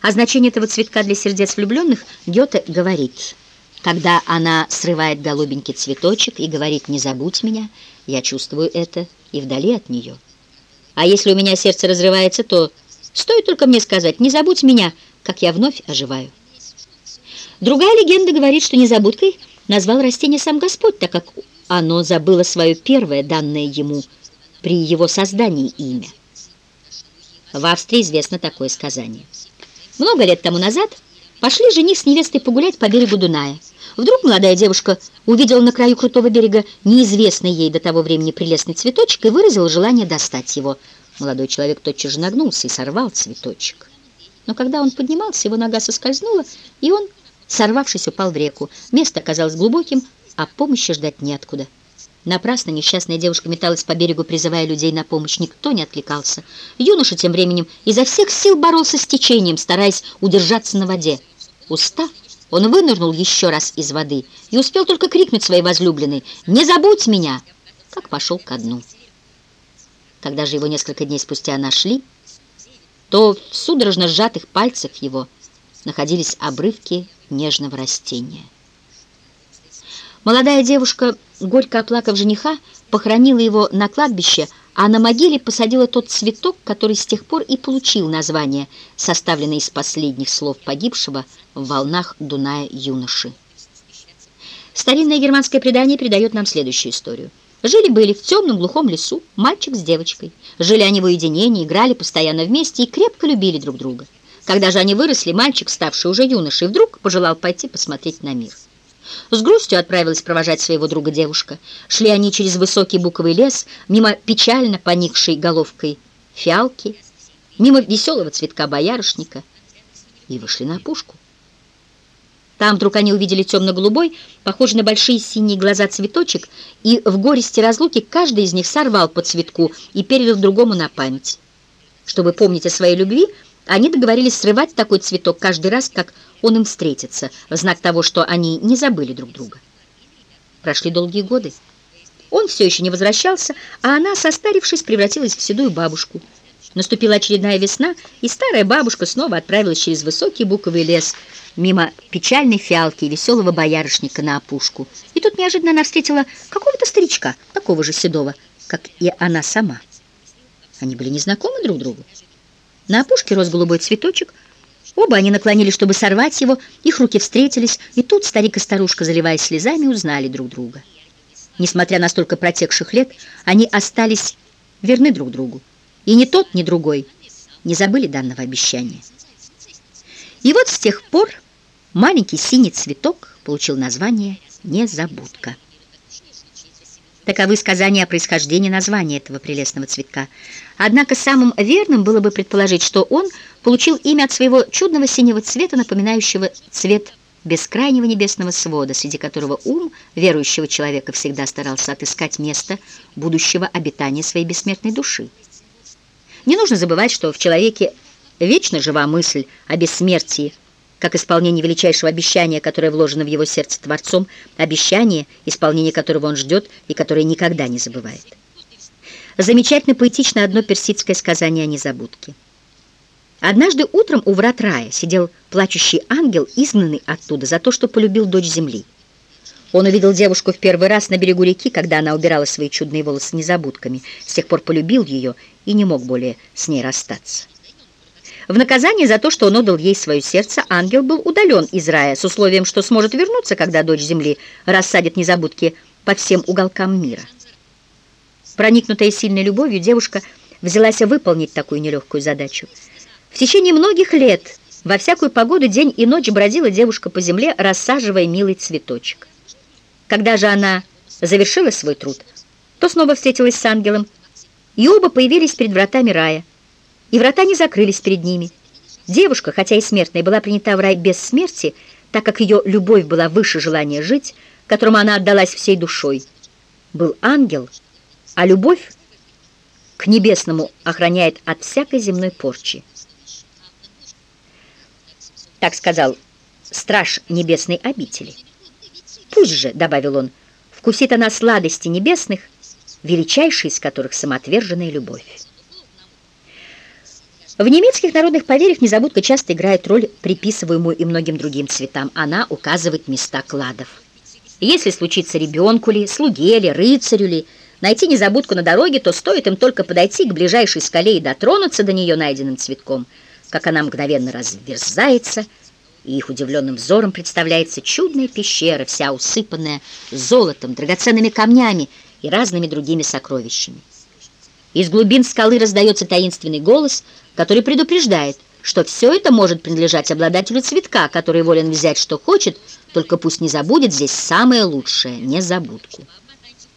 О значении этого цветка для сердец влюбленных Гёте говорит, когда она срывает голубенький цветочек и говорит «не забудь меня», я чувствую это и вдали от нее. А если у меня сердце разрывается, то стоит только мне сказать «не забудь меня», как я вновь оживаю. Другая легенда говорит, что незабудкой назвал растение сам Господь, так как оно забыло свое первое, данное ему при его создании имя. В Австрии известно такое сказание. Много лет тому назад пошли жених с невестой погулять по берегу Дуная. Вдруг молодая девушка увидела на краю крутого берега неизвестный ей до того времени прелестный цветочек и выразила желание достать его. Молодой человек тотчас же нагнулся и сорвал цветочек. Но когда он поднимался, его нога соскользнула, и он, сорвавшись, упал в реку. Место оказалось глубоким, а помощи ждать неоткуда. Напрасно несчастная девушка металась по берегу, призывая людей на помощь. Никто не откликался. Юноша тем временем изо всех сил боролся с течением, стараясь удержаться на воде. Устав, он вынырнул еще раз из воды и успел только крикнуть своей возлюбленной «Не забудь меня!» как пошел ко дну. Когда же его несколько дней спустя нашли, то в судорожно сжатых пальцах его находились обрывки нежного растения. Молодая девушка, горько оплакав жениха, похоронила его на кладбище, а на могиле посадила тот цветок, который с тех пор и получил название, составленное из последних слов погибшего в волнах Дуная юноши. Старинное германское предание передает нам следующую историю. Жили-были в темном глухом лесу мальчик с девочкой. Жили они в уединении, играли постоянно вместе и крепко любили друг друга. Когда же они выросли, мальчик, ставший уже юношей, вдруг пожелал пойти посмотреть на мир. С грустью отправилась провожать своего друга девушка. Шли они через высокий буковый лес, мимо печально поникшей головкой фиалки, мимо веселого цветка боярышника и вышли на опушку. Там вдруг они увидели темно-голубой, похожий на большие синие глаза цветочек, и в горести разлуки каждый из них сорвал по цветку и передал другому на память. Чтобы помнить о своей любви, они договорились срывать такой цветок каждый раз, как он им встретится, в знак того, что они не забыли друг друга. Прошли долгие годы. Он все еще не возвращался, а она, состарившись, превратилась в седую бабушку. Наступила очередная весна, и старая бабушка снова отправилась через высокий буковый лес, мимо печальной фиалки и веселого боярышника на опушку. И тут неожиданно она встретила какого-то старичка, такого же седого, как и она сама. Они были незнакомы друг другу. На опушке рос голубой цветочек, Оба они наклонились, чтобы сорвать его, их руки встретились, и тут старик и старушка, заливаясь слезами, узнали друг друга. Несмотря на столько протекших лет, они остались верны друг другу. И ни тот, ни другой не забыли данного обещания. И вот с тех пор маленький синий цветок получил название «Незабудка». Таковы сказания о происхождении названия этого прелестного цветка. Однако самым верным было бы предположить, что он получил имя от своего чудного синего цвета, напоминающего цвет бескрайнего небесного свода, среди которого ум верующего человека всегда старался отыскать место будущего обитания своей бессмертной души. Не нужно забывать, что в человеке вечно жива мысль о бессмертии, как исполнение величайшего обещания, которое вложено в его сердце Творцом, обещание, исполнение которого он ждет и которое никогда не забывает. Замечательно поэтично одно персидское сказание о незабудке. Однажды утром у врат рая сидел плачущий ангел, изгнанный оттуда за то, что полюбил дочь земли. Он увидел девушку в первый раз на берегу реки, когда она убирала свои чудные волосы незабудками. С тех пор полюбил ее и не мог более с ней расстаться. В наказание за то, что он отдал ей свое сердце, ангел был удален из рая с условием, что сможет вернуться, когда дочь земли рассадит незабудки по всем уголкам мира. Проникнутая сильной любовью, девушка взялась выполнить такую нелегкую задачу. В течение многих лет во всякую погоду день и ночь бродила девушка по земле, рассаживая милый цветочек. Когда же она завершила свой труд, то снова встретилась с ангелом, и оба появились перед вратами рая и врата не закрылись перед ними. Девушка, хотя и смертная, была принята в рай без смерти, так как ее любовь была выше желания жить, которому она отдалась всей душой. Был ангел, а любовь к небесному охраняет от всякой земной порчи. Так сказал страж небесной обители. «Пусть же», — добавил он, — «вкусит она сладости небесных, величайшей из которых самоотверженная любовь». В немецких народных поверьях незабудка часто играет роль, приписываемую и многим другим цветам. Она указывает места кладов. Если случится ребенку ли, слуге ли, рыцарю ли, найти незабудку на дороге, то стоит им только подойти к ближайшей скале и дотронуться до нее найденным цветком, как она мгновенно разверзается, и их удивленным взором представляется чудная пещера, вся усыпанная золотом, драгоценными камнями и разными другими сокровищами. Из глубин скалы раздается таинственный голос, который предупреждает, что все это может принадлежать обладателю цветка, который волен взять, что хочет, только пусть не забудет здесь самое лучшее — незабудку.